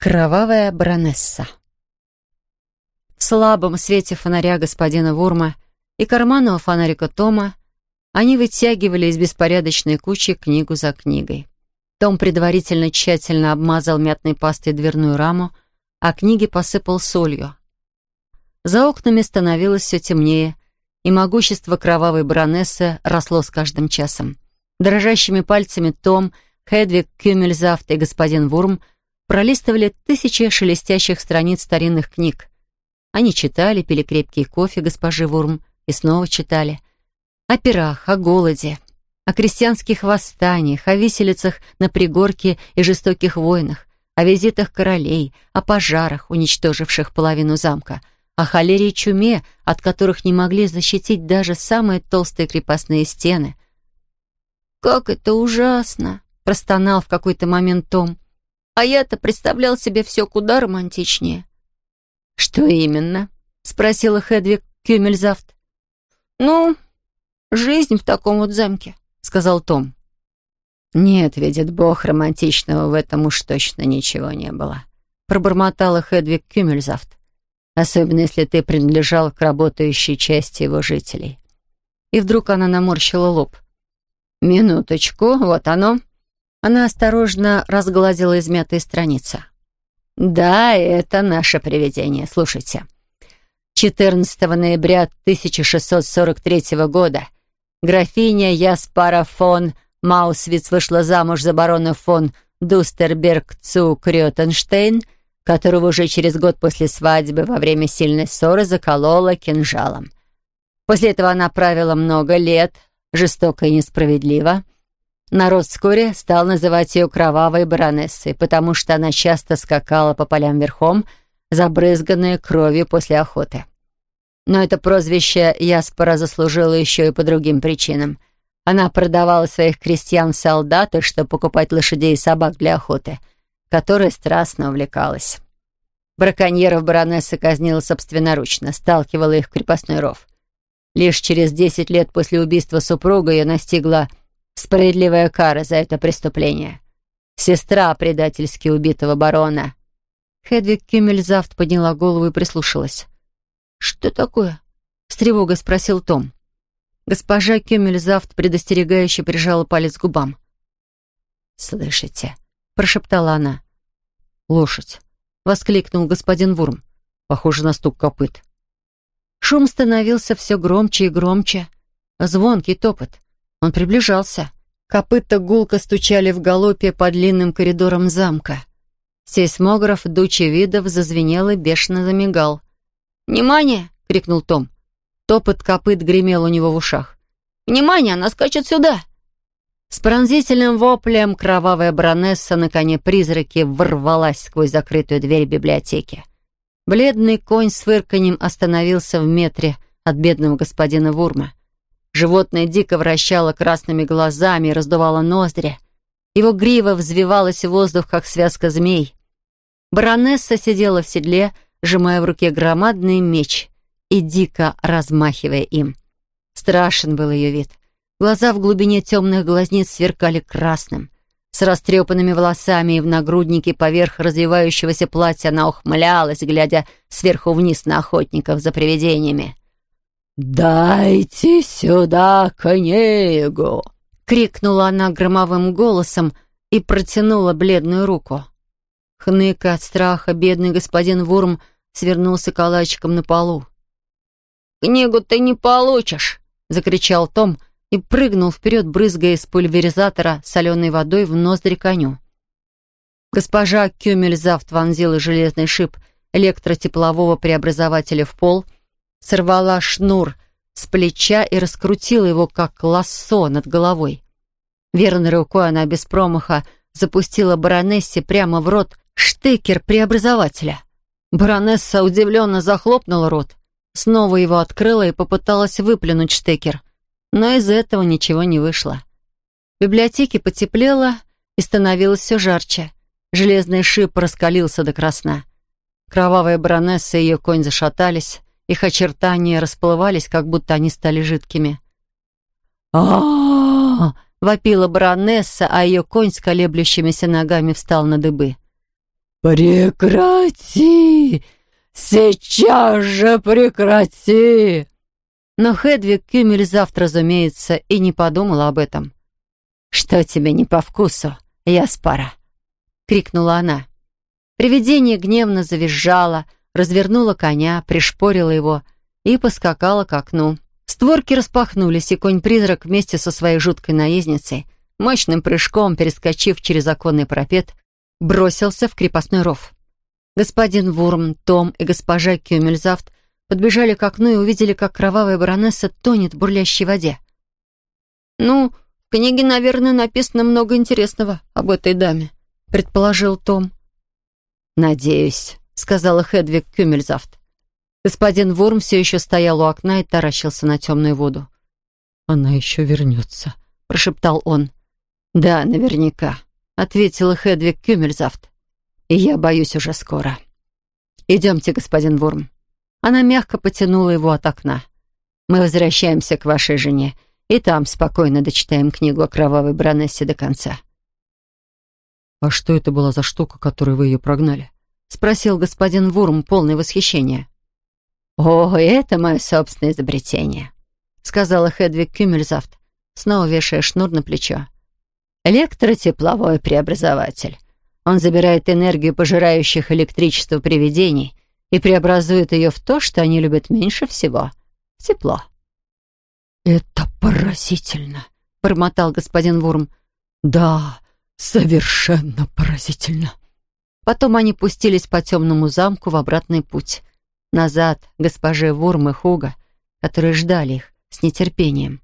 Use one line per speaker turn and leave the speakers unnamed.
Кровавая баронесса. В слабом свете фонаря господина Вурма и карманного фонарика Тома они вытягивали из беспорядочной кучи книгу за книгой. Том предварительно тщательно обмазал мятной пастой дверную раму, а книги посыпал солью. За окнами становилось все темнее, и могущество кровавой баронессы росло с каждым часом. Дрожащими пальцами Том, Хедвиг, Кюмельзавт и господин Вурм — пролистывали тысячи шелестящих страниц старинных книг. Они читали, пили крепкий кофе госпожи Вурм и снова читали. О пирах, о голоде, о крестьянских восстаниях, о виселицах на пригорке и жестоких войнах, о визитах королей, о пожарах, уничтоживших половину замка, о холере и чуме, от которых не могли защитить даже самые толстые крепостные стены. «Как это ужасно!» — простонал в какой-то момент Том. А я-то представлял себе все куда романтичнее. «Что именно?» — спросила Хедвиг Кюмельзавт. «Ну, жизнь в таком вот замке», — сказал Том. «Нет, видит Бог, романтичного в этом уж точно ничего не было», — пробормотала Хедвиг Кюмельзавт. «Особенно, если ты принадлежал к работающей части его жителей». И вдруг она наморщила лоб. «Минуточку, вот оно», она осторожно разгладила измятые страницы. «Да, это наше привидение. Слушайте. 14 ноября 1643 года графиня Яспара фон Маусвиц вышла замуж за барона фон Дустерберг цу Крётенштейн, которого уже через год после свадьбы во время сильной ссоры заколола кинжалом. После этого она правила много лет, жестоко и несправедливо, Народ вскоре стал называть ее кровавой баронессой, потому что она часто скакала по полям верхом, забрызганная кровью после охоты. Но это прозвище Яспора заслужила еще и по другим причинам. Она продавала своих крестьян солдаты, чтобы покупать лошадей и собак для охоты, которой страстно увлекалась. Браконьеров баронесса казнила собственноручно, сталкивала их в крепостной ров. Лишь через десять лет после убийства супруга ее настигла Справедливая кара за это преступление. Сестра предательски убитого барона. Хедвиг Кюмельзавт подняла голову и прислушалась. «Что такое?» — с тревогой спросил Том. Госпожа Кюмельзавт предостерегающе прижала палец к губам. «Слышите?» — прошептала она. «Лошадь!» — воскликнул господин Вурм. Похоже на стук копыт. Шум становился все громче и громче. Звонкий топот. Он приближался. Копыта гулко стучали в галопе по длинным коридорам замка. Сейсмограф дучи видов зазвенел и бешено замигал. «Внимание!» — крикнул Том. Топот копыт гремел у него в ушах. «Внимание! Она скачет сюда!» С пронзительным воплем кровавая баронесса на коне призраки ворвалась сквозь закрытую дверь библиотеки. Бледный конь с фырканьем остановился в метре от бедного господина Вурма. Животное дико вращало красными глазами и раздувало ноздри. Его грива взвивалась в воздух, как связка змей. Баронесса сидела в седле, сжимая в руке громадный меч и дико размахивая им. Страшен был ее вид. Глаза в глубине темных глазниц сверкали красным. С растрепанными волосами и в нагруднике поверх развивающегося платья она ухмылялась, глядя сверху вниз на охотников за привидениями. «Дайте сюда книгу!» — крикнула она громовым голосом и протянула бледную руку. Хныка от страха, бедный господин Вурм свернулся калачиком на полу. «Книгу ты не получишь!» — закричал Том и прыгнул вперед, брызгая из пульверизатора соленой водой в ноздри коню. Госпожа Кюмельзавт вонзила железный шип электротеплового преобразователя в пол — сорвала шнур с плеча и раскрутила его, как лассо над головой. Верной рукой она без промаха запустила баронессе прямо в рот штекер преобразователя. Баронесса удивленно захлопнула рот, снова его открыла и попыталась выплюнуть штекер, но из этого ничего не вышло. В библиотеке потеплело и становилось все жарче. Железный шип раскалился до красна. Кровавая баронесса и ее конь зашатались, их очертания расплывались, как будто они стали жидкими. а вопила баронесса, а ее конь с колеблющимися ногами встал на дыбы. «Прекрати! Сейчас же прекрати!» Но Хедвиг Кюмель завтра, разумеется, и не подумала об этом. «Что тебе не по вкусу, Яспара?» — крикнула она. Привидение гневно завизжало, развернуло коня, пришпорило его и поскакало к окну. Створки распахнулись, и конь-призрак вместе со своей жуткой наездницей, мощным прыжком, перескочив через оконный парапет, бросился в крепостной ров. Господин Вурм, Том и госпожа Кюмельзавт подбежали к окну и увидели, как кровавая баронесса тонет в бурлящей воде. «Ну, в книге, наверное, написано много интересного об этой даме», — предположил Том. «Надеюсь», — сказала Хедвиг Кюмельзавт. Господин Вурм все еще стоял у окна и таращился на темную воду. «Она еще вернется», — прошептал он. «Да, наверняка», — ответила Хедвиг Кюмельзавт. «И я боюсь уже скоро. Идемте, господин Вурм». Она мягко потянула его от окна. «Мы возвращаемся к вашей жене, и там спокойно дочитаем книгу о кровавой бронессе до конца». «А что это была за штука, которой вы ее прогнали?» — спросил господин Вурм, полный восхищения. «О, это мое собственное изобретение», — сказала Хедвиг Кюмельзавт, снова вешая шнур на плечо. «Электротепловой преобразователь. Он забирает энергию пожирающих электричество привидений и преобразует ее в то, что они любят меньше всего — тепло». «Это поразительно», — бормотал господин Вурм. «Да, совершенно поразительно». Потом они пустились по темному замку в обратный путь. Назад, госпоже Вурм и Хуга, которые ждали их с нетерпением.